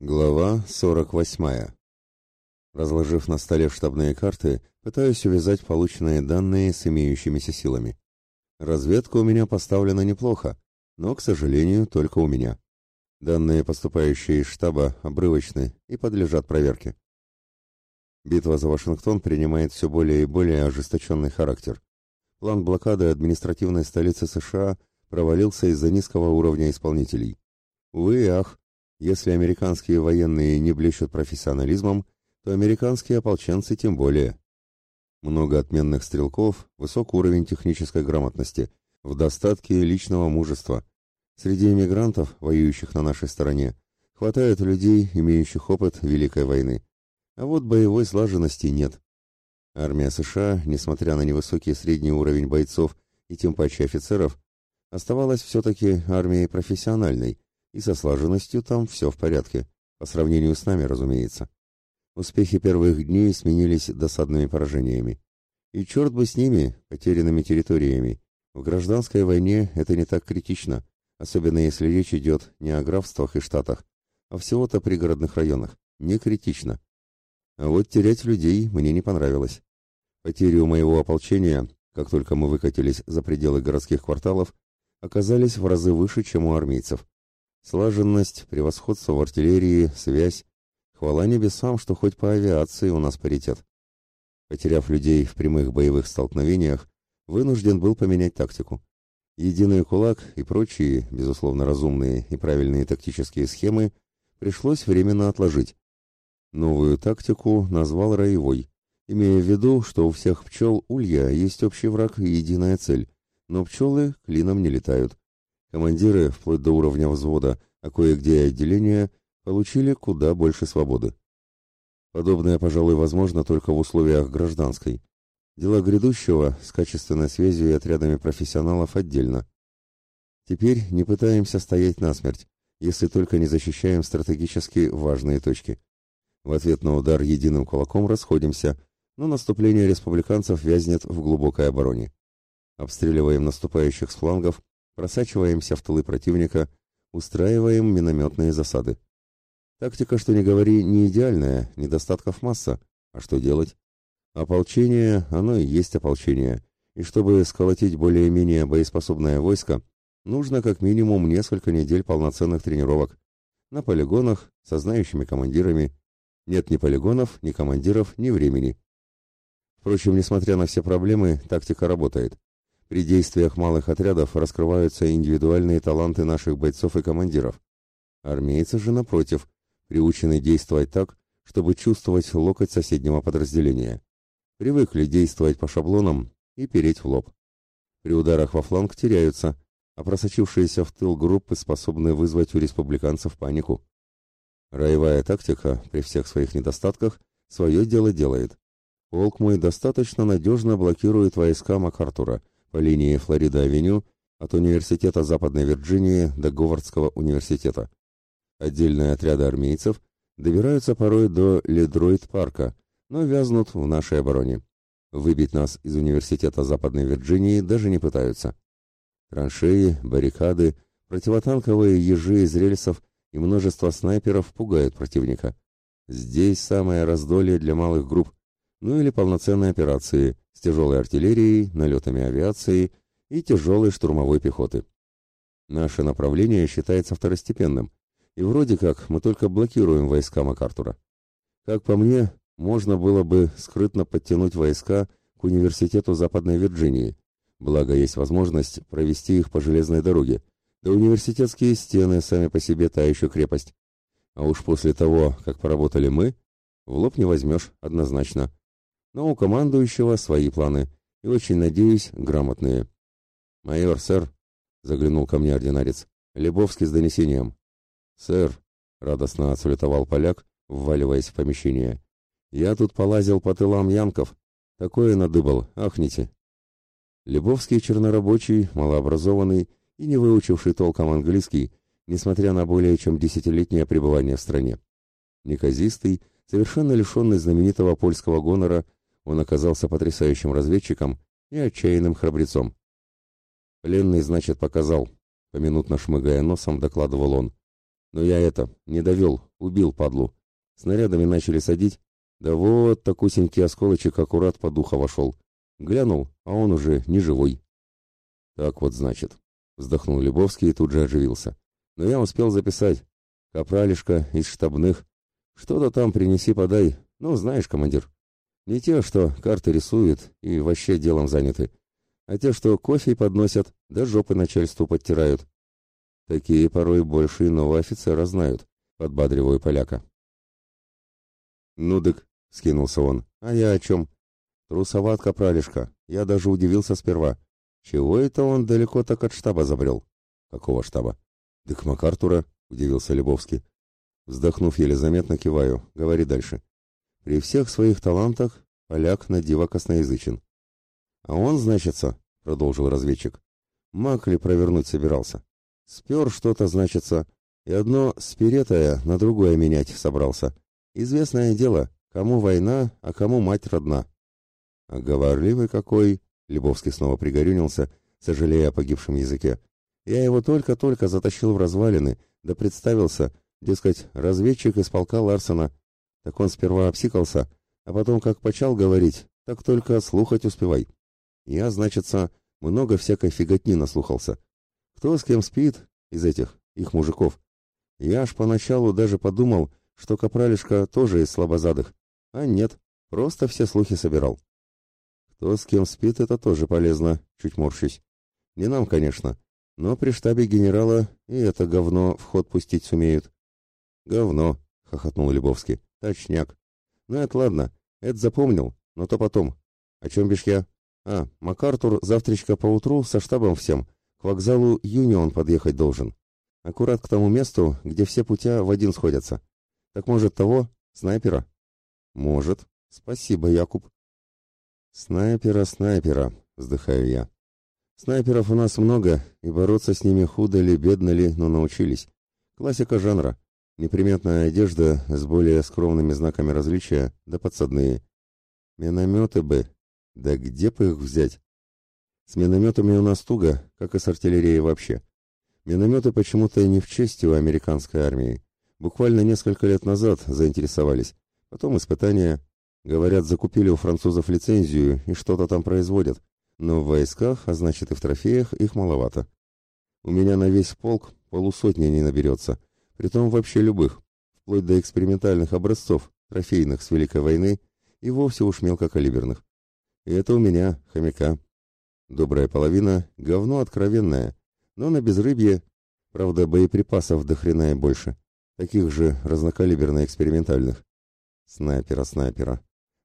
Глава 48. Разложив на столе штабные карты, пытаюсь увязать полученные данные с имеющимися силами. Разведка у меня поставлена неплохо, но, к сожалению, только у меня. Данные, поступающие из штаба, обрывочны и подлежат проверке. Битва за Вашингтон принимает все более и более ожесточенный характер. План блокады административной столицы США провалился из-за низкого уровня исполнителей. Увы и ах, если американские военные не блещут профессионализмом, то американские ополченцы тем более. Много отменных стрелков, высок уровень технической грамотности, в достатке личного мужества. Среди эмигрантов, воюющих на нашей стороне, хватает людей, имеющих опыт Великой войны. А вот боевой слаженности нет. Армия США, несмотря на невысокий средний уровень бойцов и тем паче офицеров, оставалась все-таки армией профессиональной, и со слаженностью там все в порядке, по сравнению с нами, разумеется. Успехи первых дней сменились досадными поражениями. И черт бы с ними, потерянными территориями. В гражданской войне это не так критично, особенно если речь идет не о графствах и штатах, а всего-то пригородных районах. Не критично. А вот терять людей мне не понравилось. Потери у моего ополчения, как только мы выкатились за пределы городских кварталов, оказались в разы выше, чем у армейцев. Слаженность, превосходство в артиллерии, связь. Хвала небесам, что хоть по авиации у нас паритет. Потеряв людей в прямых боевых столкновениях, вынужден был поменять тактику. Единый кулак и прочие, безусловно разумные и правильные тактические схемы пришлось временно отложить. Новую тактику назвал роевой, имея в виду, что у всех пчел улья есть общий враг и единая цель, но пчелы клином не летают. Командиры, вплоть до уровня взвода, а кое-где и отделения, получили куда больше свободы. Подобное, пожалуй, возможно только в условиях гражданской. Дела грядущего с качественной связью и отрядами профессионалов отдельно. Теперь не пытаемся стоять насмерть, если только не защищаем стратегически важные точки. В ответ на удар единым кулаком расходимся, но наступление республиканцев вязнет в глубокой обороне. Обстреливаем наступающих с флангов, просачиваемся в тылы противника, устраиваем минометные засады. Тактика, что ни говори, не идеальная, недостатков масса. А что делать? Ополчение, оно и есть ополчение. И чтобы сколотить более-менее боеспособное войско, нужно как минимум несколько недель полноценных тренировок. На полигонах, со знающими командирами. Нет ни полигонов, ни командиров, ни времени. Впрочем, несмотря на все проблемы, тактика работает. При действиях малых отрядов раскрываются индивидуальные таланты наших бойцов и командиров. Армейцы же, напротив, приучены действовать так, чтобы чувствовать локоть соседнего подразделения. Привыкли действовать по шаблонам и переть в лоб. При ударах во фланг теряются, а просочившиеся в тыл группы способны вызвать у республиканцев панику. Роевая тактика, при всех своих недостатках, свое дело делает. Полк мой достаточно надежно блокирует войска МакАртура – по линии Флорида-авеню от университета Западной Вирджинии до Говардского университета. Отдельные отряды армейцев добираются порой до Ледройд-парка, но вязнут в нашей обороне. Выбить нас из университета Западной Вирджинии даже не пытаются. Траншеи, баррикады, противотанковые ежи из рельсов и множество снайперов пугают противника. Здесь самое раздолье для малых групп, ну или полноценной операции с тяжелой артиллерией, налетами авиации и тяжелой штурмовой пехоты. Наше направление считается второстепенным, и вроде как мы только блокируем войска МакАртура. Как по мне, можно было бы скрытно подтянуть войска к университету Западной Вирджинии, благо есть возможность провести их по железной дороге, да университетские стены сами по себе та еще крепость. А уж после того, как поработали мы, в лоб не возьмешь однозначно но у командующего свои планы, и очень, надеюсь, грамотные. «Майор, сэр», — заглянул ко мне ординарец, — «Лебовский с донесением». «Сэр», — радостно отсалютовал поляк, вваливаясь в помещение, — «я тут полазил по тылам янков. Такое надыбал, ахните». Лебовский чернорабочий, малообразованный и не выучивший толком английский, несмотря на более чем десятилетнее пребывание в стране. Неказистый, совершенно лишенный знаменитого польского гонора, он оказался потрясающим разведчиком и отчаянным храбрецом. «Пленный, значит, показал», — поминутно шмыгая носом, докладывал он. Но я это, не довел, убил падлу. Снарядами начали садить, да вот такусенький осколочек аккурат по духа вошел. Глянул, а он уже не живой. Так вот, значит, вздохнул Лебовский и тут же оживился. Но я успел записать. Капралишка из штабных. Что-то там принеси-подай. Ну, знаешь, командир. Не те, что карты рисуют и вообще делом заняты, а те, что кофе подносят, да жопы начальству подтирают. Такие порой больше иного офицера знают, подбадриваю поляка. «Ну дык», — скинулся он, — «а я о чем?» «Трусоват капралишка, я даже удивился сперва. Чего это он далеко так от штаба забрел?» «Какого штаба?» «Дык МакАртура», — удивился Лебовский. Вздохнув еле заметно, киваю. Говори дальше. При всех своих талантах поляк на диво косноязычен. А он, значится, — продолжил разведчик, — маг ли провернуть собирался? Спер что-то, значится, и одно спиретое на другое менять собрался. Известное дело, кому война, а кому мать родна. А говорливый какой, — Лебовский снова пригорюнился, сожалея о погибшем языке. Я его только-только затащил в развалины, да представился, дескать, разведчик из полка Ларсена. Так он сперва обсикался, а потом как почал говорить, так только слухать успевай. Я, значится, много всякой фиготни наслухался. Кто с кем спит из этих, их мужиков? Я аж поначалу даже подумал, что Капралишка тоже из слабозадых. А нет, просто все слухи собирал. Кто с кем спит, это тоже полезно, чуть морщусь. Не нам, конечно, но при штабе генерала и это говно в ход пустить сумеют. Говно, хохотнул Лебовский. Точняк. Ну это ладно, это запомнил, но то потом. О чем бишь я? А, МакАртур завтрачка поутру со штабом всем к вокзалу Юнион подъехать должен. Аккурат к тому месту, где все путя в один сходятся. Так может того, снайпера? Может. Спасибо, Якуб. Снайпера, снайпера, вздыхаю я. Снайперов у нас много, и бороться с ними худо ли, бедно ли, но научились. Классика жанра. Неприметная одежда с более скромными знаками различия, да подсадные. Минометы бы. Да где бы их взять? С минометами у нас туго, как и с артиллерией вообще. Минометы почему-то не в честь у американской армии. Буквально несколько лет назад заинтересовались. Потом испытания. Говорят, закупили у французов лицензию и что-то там производят. Но в войсках, а значит и в трофеях, их маловато. У меня на весь полк полусотни не наберется. Притом вообще любых. Вплоть до экспериментальных образцов, трофейных с Великой войны и вовсе уж мелкокалиберных. И это у меня, хомяка. Добрая половина — говно откровенное, но на безрыбье, правда, боеприпасов до хрена и больше таких же разнокалиберно-экспериментальных. Снайпера-снайпера.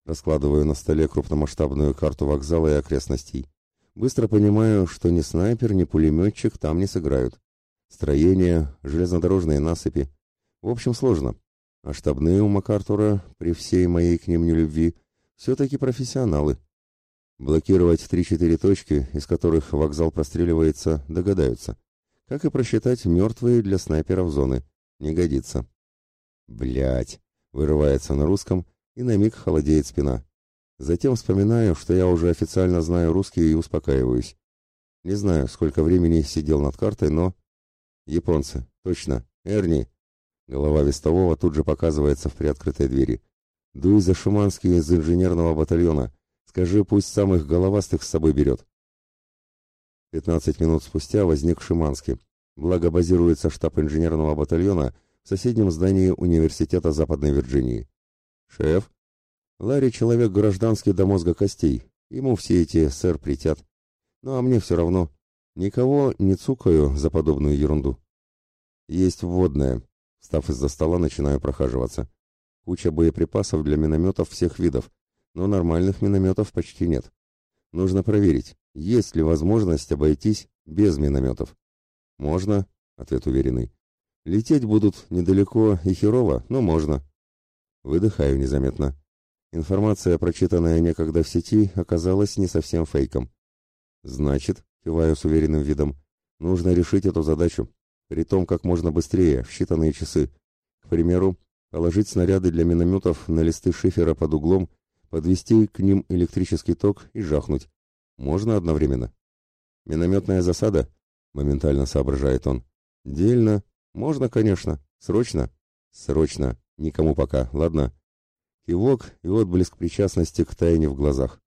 Раскладываю на столе крупномасштабную карту вокзала и окрестностей. Быстро понимаю, что ни снайпер, ни пулеметчик там не сыграют. Строения, железнодорожные насыпи. В общем, сложно. А штабные у МакАртура, при всей моей к ним нелюбви, все-таки профессионалы. Блокировать 3-4 точки, из которых вокзал простреливается, догадаются. Как и просчитать мертвые для снайперов зоны. Не годится. Блять, вырывается на русском, и на миг холодеет спина. Затем вспоминаю, что я уже официально знаю русский и успокаиваюсь. Не знаю, сколько времени сидел над картой, но... Японцы, точно, Эрни. Голова вестового тут же показывается в приоткрытой двери. Дуй за Шуманский из инженерного батальона. Скажи, пусть самых головастых с собой берет. Пятнадцать минут спустя возник Шиманский. Благо базируется штаб инженерного батальона в соседнем здании Университета Западной Вирджинии. «Шеф?» «Ларри человек гражданский до мозга костей. Ему все эти сэр притят. Ну а мне все равно. Никого не цукаю за подобную ерунду». «Есть вводная». Встав из-за стола, начинаю прохаживаться. Куча боеприпасов для минометов всех видов, но нормальных минометов почти нет. Нужно проверить, есть ли возможность обойтись без минометов. «Можно», — ответ уверенный. «Лететь будут недалеко и херово, но можно». Выдыхаю незаметно. Информация, прочитанная некогда в сети, оказалась не совсем фейком. «Значит», — киваю с уверенным видом, — «нужно решить эту задачу, при том как можно быстрее, в считанные часы. К примеру, положить снаряды для минометов на листы шифера под углом, подвести к ним электрический ток и жахнуть. Можно одновременно. Минометная засада, моментально соображает он. Дельно. Можно, конечно. Срочно? Срочно. Никому пока, ладно? Кивок и отблеск причастности к тайне в глазах.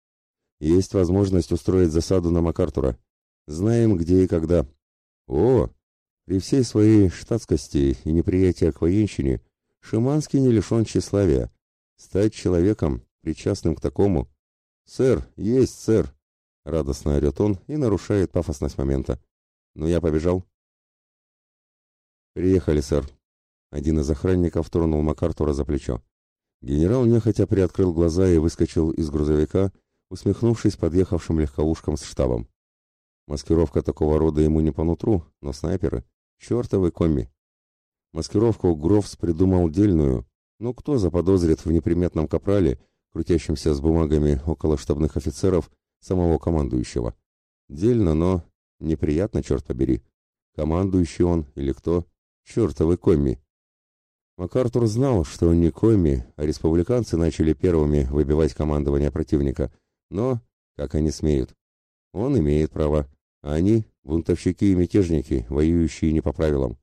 Есть возможность устроить засаду на МакАртура. Знаем, где и когда. О, при всей своей штатскости и неприятии к военщине, Шиманский не лишен тщеславия. Стать человеком, причастным к такому... «Сэр, есть, сэр!» — радостно орет он и нарушает пафосность момента. «Ну, я побежал?» «Приехали, сэр». Один из охранников тронул МакАртура за плечо. Генерал нехотя приоткрыл глаза и выскочил из грузовика, усмехнувшись подъехавшим легковушкам с штабом. Маскировка такого рода ему не по нутру, но снайперы — чертовы комми. Маскировку Грофс придумал дельную, но кто заподозрит в неприметном капрале, крутящемся с бумагами около штабных офицеров, самого командующего? Дельно, но неприятно, черт побери. Командующий он или кто? Чертовы комми. МакАртур знал, что не комми, а республиканцы начали первыми выбивать командование противника, но, как они смеют, он имеет право, а они — бунтовщики и мятежники, воюющие не по правилам.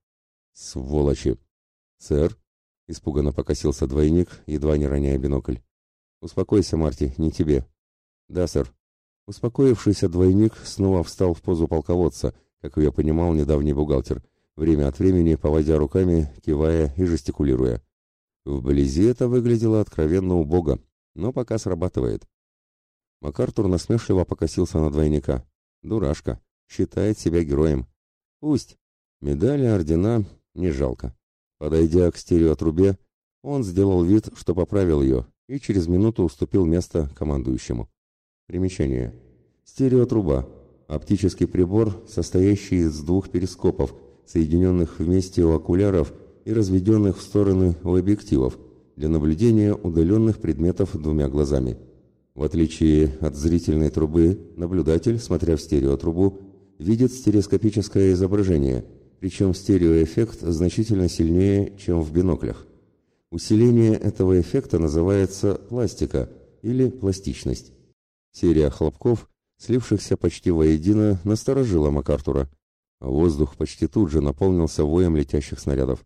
Сволочи! Сэр, — испуганно покосился двойник, едва не роняя бинокль. «Успокойся, Марти, не тебе». «Да, сэр». Успокоившийся двойник снова встал в позу полководца, как ее понимал недавний бухгалтер, время от времени поводя руками, кивая и жестикулируя. Вблизи это выглядело откровенно убого, но пока срабатывает. МакАртур насмешливо покосился на двойника. Дурашка. Считает себя героем. Пусть. Медали, ордена не жалко. Подойдя к стереотрубе, он сделал вид, что поправил ее, и через минуту уступил место командующему. Примечание. Стереотруба. Оптический прибор, состоящий из двух перископов, соединенных вместе у окуляров и разведенных в стороны у объективов, для наблюдения удаленных предметов двумя глазами. В отличие от зрительной трубы, наблюдатель, смотря в стереотрубу, видит стереоскопическое изображение, причем стереоэффект значительно сильнее, чем в биноклях. Усиление этого эффекта называется пластика или пластичность. Серия хлопков, слившихся почти воедино, насторожила МакАртура, а воздух почти тут же наполнился воем летящих снарядов.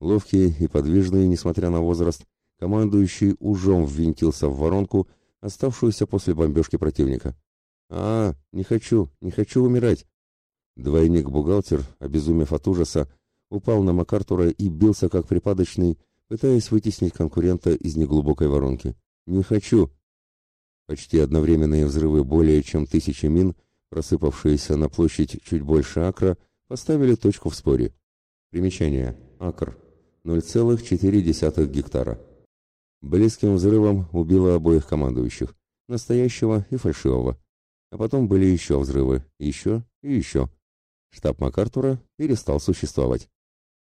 Ловкий и подвижный, несмотря на возраст, командующий ужом ввинтился в воронку, оставшуюся после бомбежки противника. «А, не хочу, не хочу умирать!» Двойник-бухгалтер, обезумев от ужаса, упал на МакАртура и бился как припадочный, пытаясь вытеснить конкурента из неглубокой воронки. «Не хочу!» Почти одновременные взрывы более чем тысячи мин, просыпавшиеся на площадь чуть больше акра, поставили точку в споре. Примечание. Акр. 0,4 гектара. Близким взрывом убило обоих командующих, настоящего и фальшивого. А потом были еще взрывы, еще и еще. Штаб МакАртура перестал существовать.